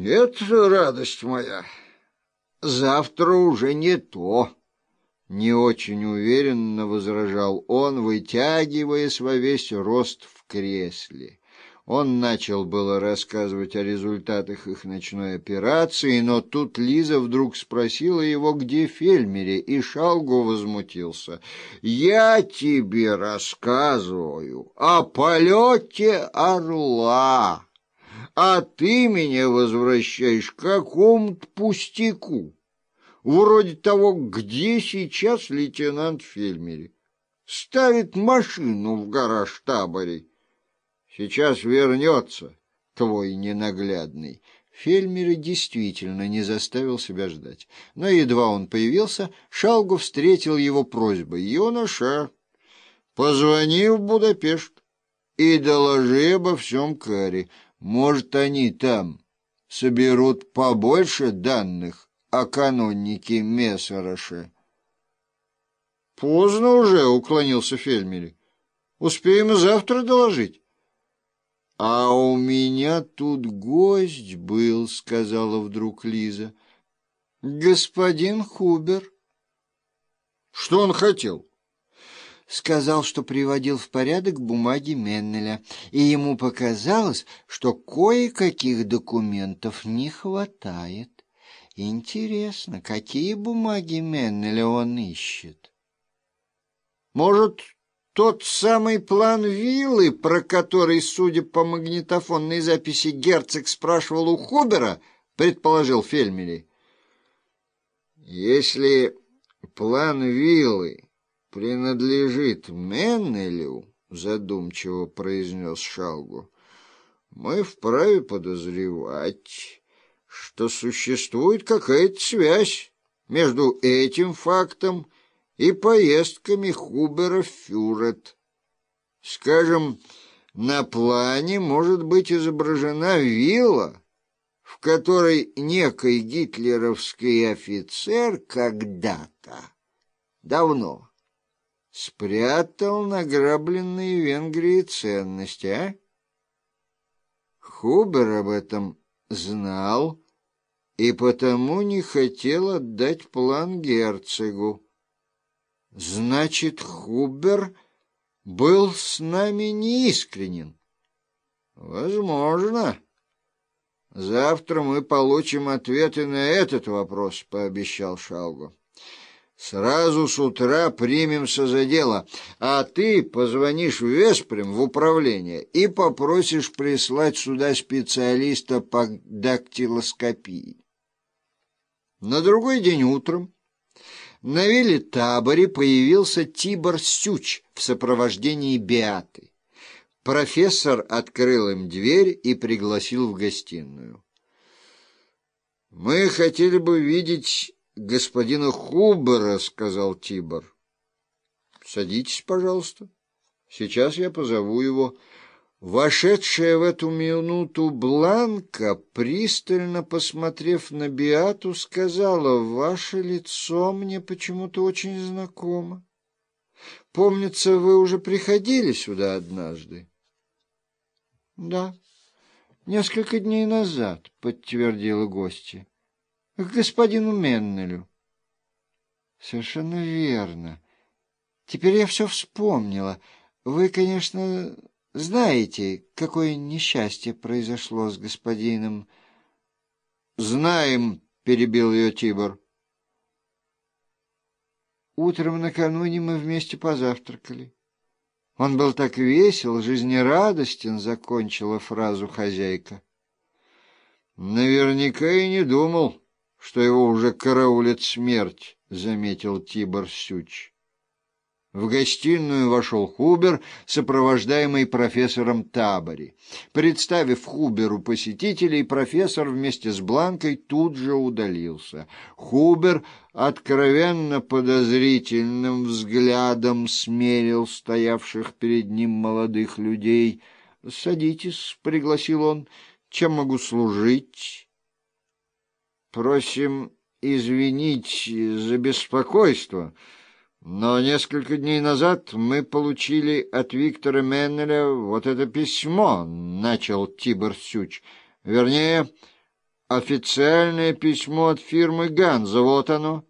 Нет, радость моя, завтра уже не то. Не очень уверенно возражал он, вытягиваясь во весь рост в кресле. Он начал было рассказывать о результатах их ночной операции, но тут Лиза вдруг спросила его, где Фельмере, и Шалгу возмутился. «Я тебе рассказываю о полете орла, а ты меня возвращаешь к какому-то пустяку, вроде того, где сейчас лейтенант Фельмере. Ставит машину в гараж таборе». Сейчас вернется твой ненаглядный. Фельмер действительно не заставил себя ждать. Но едва он появился, Шалгу встретил его просьбой. «Юноша, позвони в Будапешт и доложи обо всем Каре. Может, они там соберут побольше данных о каноннике Мессороше». «Поздно уже», — уклонился Фельмери. «Успеем и завтра доложить». «А у меня тут гость был», — сказала вдруг Лиза. «Господин Хубер». «Что он хотел?» Сказал, что приводил в порядок бумаги Меннеля, и ему показалось, что кое-каких документов не хватает. Интересно, какие бумаги Меннеля он ищет? Может, тот самый план виллы, про который, судя по магнитофонной записи, герцог спрашивал у Хубера, предположил Фельмери. Если план виллы принадлежит Меннелю, задумчиво произнес Шалгу, мы вправе подозревать, что существует какая-то связь между этим фактом и поездками Хубера в Фюрет. Скажем, на плане может быть изображена вилла, в которой некий гитлеровский офицер когда-то, давно, спрятал награбленные в Венгрии ценности, а? Хубер об этом знал и потому не хотел отдать план герцогу. Значит, Хубер был с нами неискренен. Возможно. Завтра мы получим ответы на этот вопрос, пообещал Шалгу. Сразу с утра примемся за дело, а ты позвонишь в Веспрем в управление и попросишь прислать сюда специалиста по дактилоскопии. На другой день утром на вилле таборе появился Тибор Сюч в сопровождении Биаты. Профессор открыл им дверь и пригласил в гостиную. «Мы хотели бы видеть господина Хубера», — сказал Тибор. «Садитесь, пожалуйста. Сейчас я позову его». Вошедшая в эту минуту Бланка, пристально посмотрев на Биату, сказала, «Ваше лицо мне почему-то очень знакомо. Помнится, вы уже приходили сюда однажды?» «Да, несколько дней назад», — подтвердила гостья, — «к господину Меннелю». «Совершенно верно. Теперь я все вспомнила. Вы, конечно...» Знаете, какое несчастье произошло с господином? Знаем, перебил ее Тибор. Утром накануне мы вместе позавтракали. Он был так весел, жизнерадостен, закончила фразу хозяйка. Наверняка и не думал, что его уже караулит смерть, заметил Тибор Сюч. В гостиную вошел Хубер, сопровождаемый профессором Табори. Представив Хуберу посетителей, профессор вместе с Бланкой тут же удалился. Хубер откровенно подозрительным взглядом смерил стоявших перед ним молодых людей. «Садитесь», — пригласил он, — «чем могу служить?» «Просим извинить за беспокойство». Но несколько дней назад мы получили от Виктора Меннеля вот это письмо, — начал Тибор Сюч. Вернее, Официальное письмо от фирмы Ганза, вот оно.